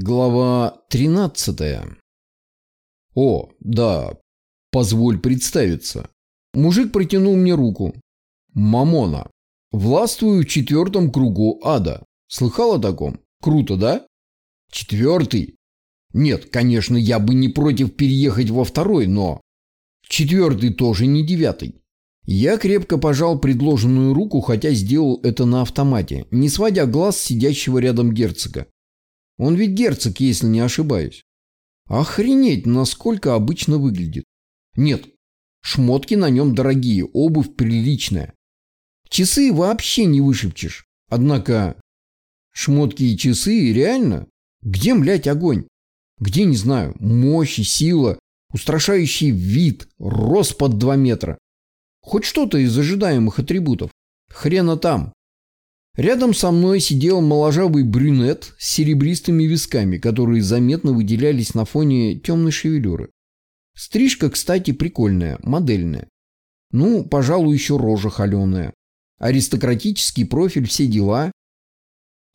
Глава 13. О, да, позволь представиться. Мужик протянул мне руку. Мамона. Властвую в четвертом кругу ада. Слыхал о таком? Круто, да? Четвертый? Нет, конечно, я бы не против переехать во второй, но... Четвертый тоже не девятый. Я крепко пожал предложенную руку, хотя сделал это на автомате, не сводя глаз сидящего рядом герцога. Он ведь герцог, если не ошибаюсь. Охренеть, насколько обычно выглядит. Нет, шмотки на нем дорогие, обувь приличная. Часы вообще не вышибчешь. Однако, шмотки и часы реально? Где, млять, огонь? Где, не знаю, мощь и сила, устрашающий вид, рост под два метра? Хоть что-то из ожидаемых атрибутов. Хрена там. Рядом со мной сидел моложавый брюнет с серебристыми висками, которые заметно выделялись на фоне темной шевелюры. Стрижка, кстати, прикольная, модельная. Ну, пожалуй, еще рожа холеная. Аристократический профиль, все дела.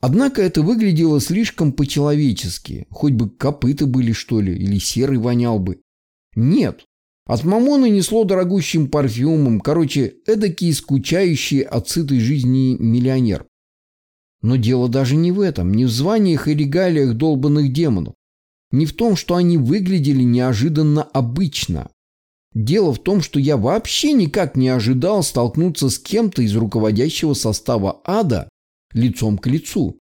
Однако это выглядело слишком по-человечески. Хоть бы копыта были, что ли, или серый вонял бы. Нет. От мамона несло дорогущим парфюмом. Короче, эдакий скучающий от сытой жизни миллионер. Но дело даже не в этом, не в званиях и регалиях долбанных демонов. Не в том, что они выглядели неожиданно обычно. Дело в том, что я вообще никак не ожидал столкнуться с кем-то из руководящего состава ада лицом к лицу.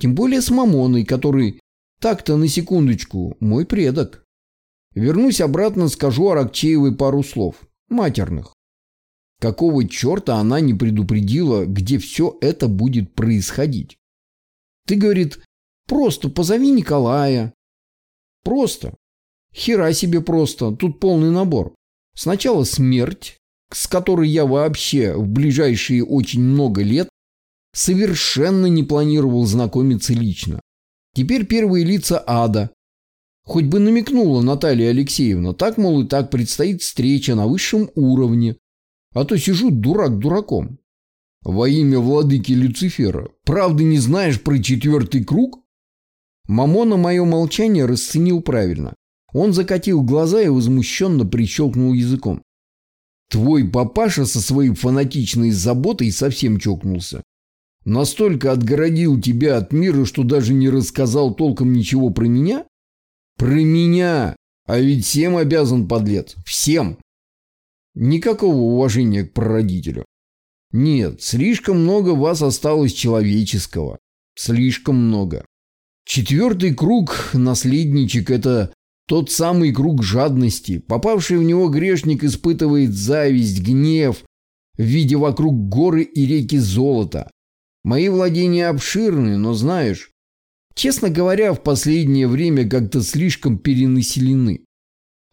Тем более с Мамоной, который так-то на секундочку мой предок. Вернусь обратно, скажу Аракчеевой пару слов. Матерных. Какого черта она не предупредила, где все это будет происходить? Ты, говорит, просто позови Николая. Просто. Хера себе просто, тут полный набор. Сначала смерть, с которой я вообще в ближайшие очень много лет совершенно не планировал знакомиться лично. Теперь первые лица ада. Хоть бы намекнула Наталья Алексеевна, так, мол, и так предстоит встреча на высшем уровне, а то сижу дурак дураком. Во имя владыки Люцифера, правда не знаешь про четвертый круг? Мамона мое молчание расценил правильно. Он закатил глаза и возмущенно прищелкнул языком. Твой папаша со своей фанатичной заботой совсем чокнулся. Настолько отгородил тебя от мира, что даже не рассказал толком ничего про меня? Про меня! А ведь всем обязан, подлец. Всем! Никакого уважения к прародителю. Нет, слишком много вас осталось человеческого. Слишком много. Четвертый круг, наследничек, это тот самый круг жадности. Попавший в него грешник испытывает зависть, гнев, видя вокруг горы и реки золота. Мои владения обширны, но знаешь, честно говоря, в последнее время как-то слишком перенаселены.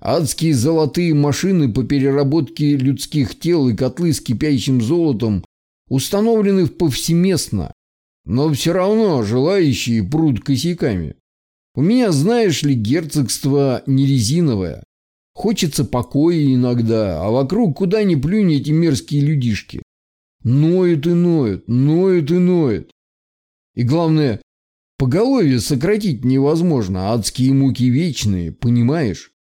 Адские золотые машины по переработке людских тел и котлы с кипящим золотом установлены повсеместно, но все равно желающие прут косяками. У меня, знаешь ли, герцогство не резиновое. Хочется покоя иногда, а вокруг куда ни плюнь эти мерзкие людишки. Ноют и ноют, ноют и ноют. И главное, поголовье сократить невозможно, адские муки вечные, понимаешь?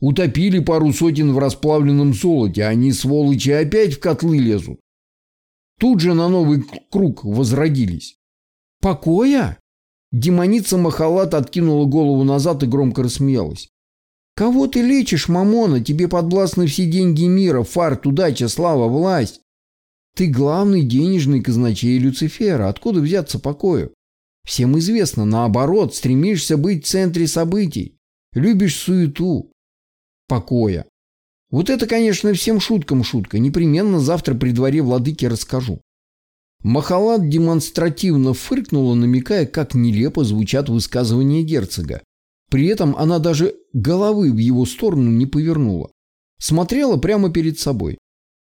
Утопили пару сотен в расплавленном золоте, они, сволочи, опять в котлы лезут. Тут же на новый круг возродились. «Покоя?» Демоница Махалат откинула голову назад и громко рассмеялась. «Кого ты лечишь, Мамона? Тебе подвластны все деньги мира, фарт, удача, слава, власть. Ты главный денежный казначей Люцифера. Откуда взяться покою? Всем известно, наоборот, стремишься быть в центре событий. Любишь суету покоя. Вот это, конечно, всем шуткам шутка. Непременно завтра при дворе владыки расскажу. Махалат демонстративно фыркнула, намекая, как нелепо звучат высказывания герцога. При этом она даже головы в его сторону не повернула. Смотрела прямо перед собой.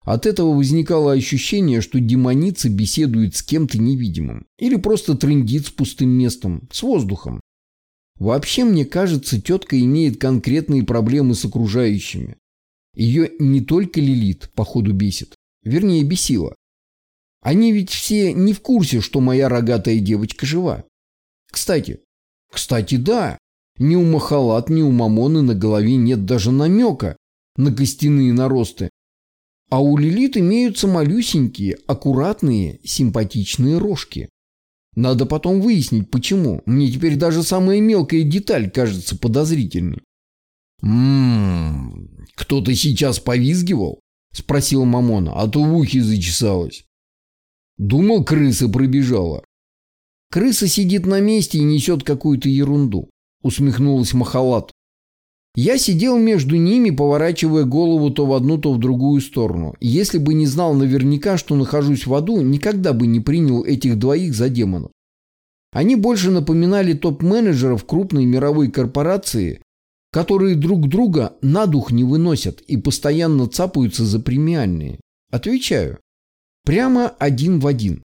От этого возникало ощущение, что демоница беседует с кем-то невидимым. Или просто трындит с пустым местом, с воздухом. Вообще, мне кажется, тетка имеет конкретные проблемы с окружающими. Ее не только Лилит, походу, бесит. Вернее, бесила. Они ведь все не в курсе, что моя рогатая девочка жива. Кстати, Кстати, да. Ни у Махалат, ни у Мамоны на голове нет даже намека на костяные наросты. А у Лилит имеются малюсенькие, аккуратные, симпатичные рожки. Надо потом выяснить, почему. Мне теперь даже самая мелкая деталь кажется подозрительной. «Ммм, кто-то сейчас повизгивал?» – спросил Мамона, а то в ухе зачесалось. Думал, крыса пробежала. Крыса сидит на месте и несет какую-то ерунду, усмехнулась Махалат. Я сидел между ними, поворачивая голову то в одну, то в другую сторону. Если бы не знал наверняка, что нахожусь в аду, никогда бы не принял этих двоих за демонов. Они больше напоминали топ-менеджеров крупной мировой корпорации, которые друг друга на дух не выносят и постоянно цапаются за премиальные. Отвечаю. Прямо один в один.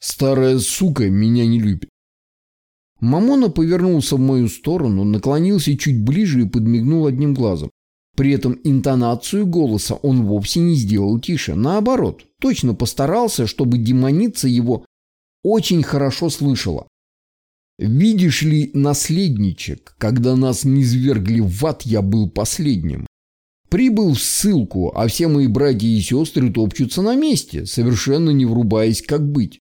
Старая сука меня не любит. Мамона повернулся в мою сторону, наклонился чуть ближе и подмигнул одним глазом. При этом интонацию голоса он вовсе не сделал тише. Наоборот, точно постарался, чтобы демоница его очень хорошо слышала. «Видишь ли, наследничек, когда нас низвергли в ад, я был последним. Прибыл в ссылку, а все мои братья и сестры топчутся на месте, совершенно не врубаясь, как быть.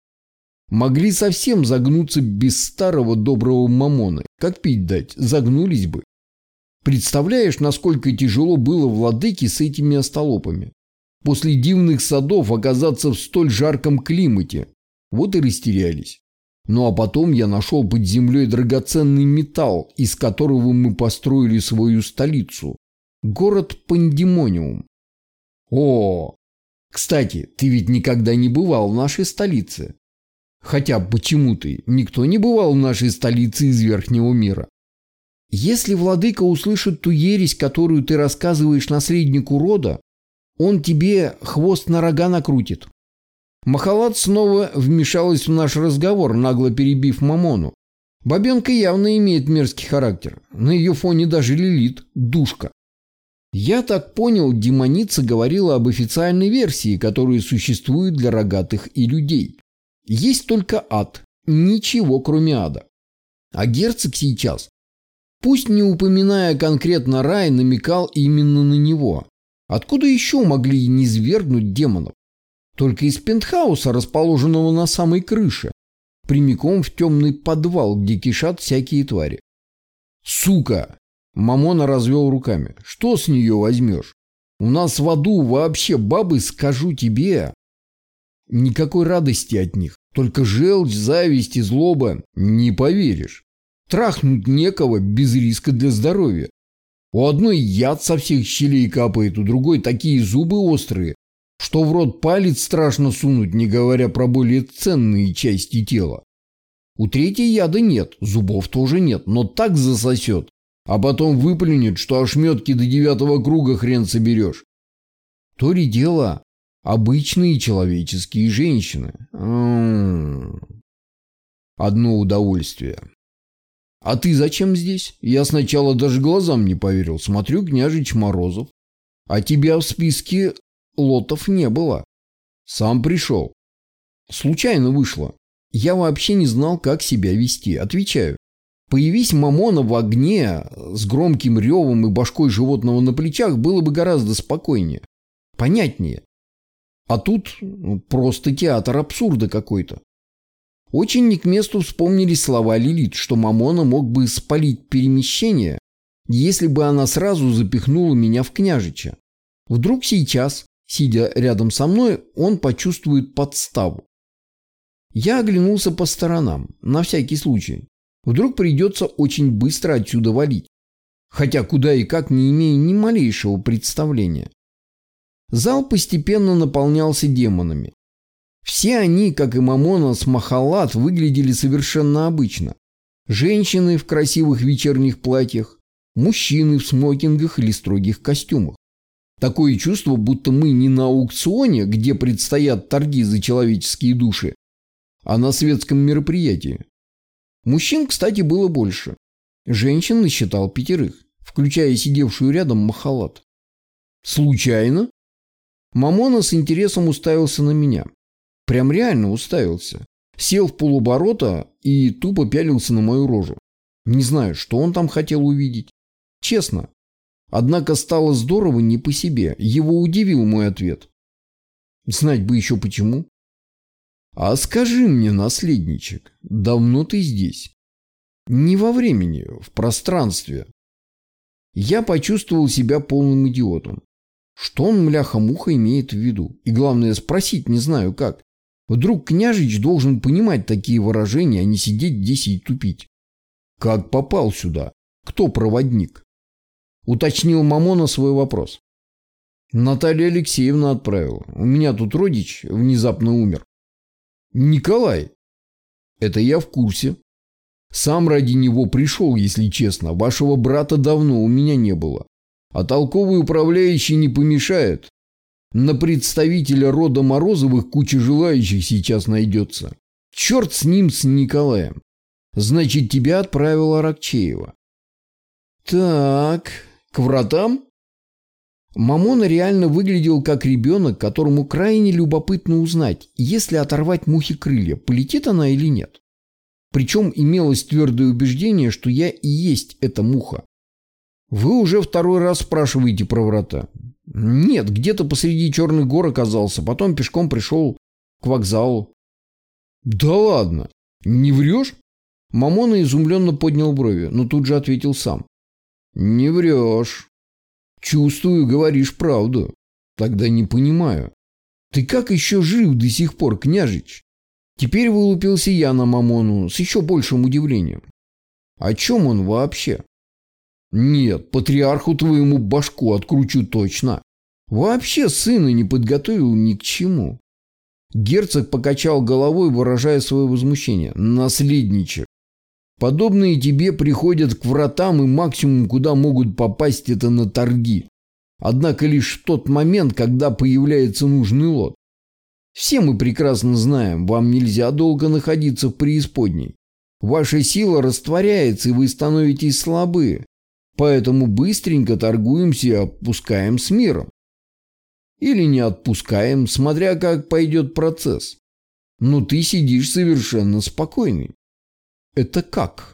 Могли совсем загнуться без старого доброго мамона. Как пить дать, загнулись бы. Представляешь, насколько тяжело было владыке с этими остолопами? После дивных садов оказаться в столь жарком климате. Вот и растерялись. Ну а потом я нашел под землей драгоценный металл, из которого мы построили свою столицу. Город Пандемониум. О, кстати, ты ведь никогда не бывал в нашей столице. Хотя почему ты? Никто не бывал в нашей столице из Верхнего мира. Если владыка услышит ту ересь, которую ты рассказываешь наследнику рода, он тебе хвост на рога накрутит. Махалат снова вмешалась в наш разговор, нагло перебив Мамону. Бабенка явно имеет мерзкий характер. На ее фоне даже Лилит – душка. Я так понял, демоница говорила об официальной версии, которая существует для рогатых и людей. Есть только ад, ничего кроме ада. А герцог сейчас, пусть не упоминая конкретно рай, намекал именно на него. Откуда еще могли не свергнуть демонов? Только из пентхауса, расположенного на самой крыше, прямиком в темный подвал, где кишат всякие твари. «Сука!» Мамона развел руками. «Что с нее возьмешь? У нас в аду вообще бабы, скажу тебе, Никакой радости от них. Только желчь, зависть и злоба. Не поверишь. Трахнуть некого без риска для здоровья. У одной яд со всех щелей капает, у другой такие зубы острые, что в рот палец страшно сунуть, не говоря про более ценные части тела. У третьей яда нет, зубов тоже нет, но так засосет, а потом выплюнет, что ошметки до девятого круга хрен соберешь. То ли дело Обычные человеческие женщины. Одно удовольствие. А ты зачем здесь? Я сначала даже глазам не поверил. Смотрю, княжич Морозов. А тебя в списке лотов не было. Сам пришел. Случайно вышло. Я вообще не знал, как себя вести. Отвечаю. Появись Мамона в огне с громким ревом и башкой животного на плечах, было бы гораздо спокойнее. Понятнее. А тут ну, просто театр абсурда какой-то. Очень не к месту вспомнились слова Лилит, что Мамона мог бы спалить перемещение, если бы она сразу запихнула меня в княжича. Вдруг сейчас, сидя рядом со мной, он почувствует подставу. Я оглянулся по сторонам, на всякий случай. Вдруг придется очень быстро отсюда валить. Хотя куда и как не имею ни малейшего представления. Зал постепенно наполнялся демонами. Все они, как и Мамона с Махалат, выглядели совершенно обычно. Женщины в красивых вечерних платьях, мужчины в смокингах или строгих костюмах. Такое чувство, будто мы не на аукционе, где предстоят торги за человеческие души, а на светском мероприятии. Мужчин, кстати, было больше. Женщин насчитал пятерых, включая сидевшую рядом Махалат. Случайно? Мамона с интересом уставился на меня. Прям реально уставился. Сел в полуборота и тупо пялился на мою рожу. Не знаю, что он там хотел увидеть. Честно. Однако стало здорово не по себе. Его удивил мой ответ. Знать бы еще почему. А скажи мне, наследничек, давно ты здесь? Не во времени, в пространстве. Я почувствовал себя полным идиотом. Что он, мляха-муха, имеет в виду? И главное, спросить не знаю как. Вдруг княжич должен понимать такие выражения, а не сидеть здесь и тупить. Как попал сюда? Кто проводник? Уточнил Мамона свой вопрос. Наталья Алексеевна отправила. У меня тут родич внезапно умер. Николай. Это я в курсе. Сам ради него пришел, если честно. Вашего брата давно у меня не было. А толковый управляющий не помешает. На представителя рода Морозовых куча желающих сейчас найдется. Черт с ним, с Николаем. Значит, тебя отправила Рокчеева. Так, к вратам? Мамона реально выглядел как ребенок, которому крайне любопытно узнать, если оторвать мухе крылья, полетит она или нет. Причем имелось твердое убеждение, что я и есть эта муха. Вы уже второй раз спрашиваете про врата. Нет, где-то посреди черных гор оказался, потом пешком пришел к вокзалу. Да ладно, не врешь? Мамона изумленно поднял брови, но тут же ответил сам. Не врешь. Чувствую, говоришь правду. Тогда не понимаю. Ты как еще жив до сих пор, княжич? Теперь вылупился я на Мамону с еще большим удивлением. О чем он вообще? Нет, патриарху твоему башку откручу точно. Вообще сына не подготовил ни к чему. Герцог покачал головой, выражая свое возмущение. Наследничек. Подобные тебе приходят к вратам и максимум, куда могут попасть, это на торги. Однако лишь в тот момент, когда появляется нужный лот. Все мы прекрасно знаем, вам нельзя долго находиться в преисподней. Ваша сила растворяется, и вы становитесь слабы. Поэтому быстренько торгуемся и отпускаем с миром. Или не отпускаем, смотря как пойдет процесс. Но ты сидишь совершенно спокойный. Это как?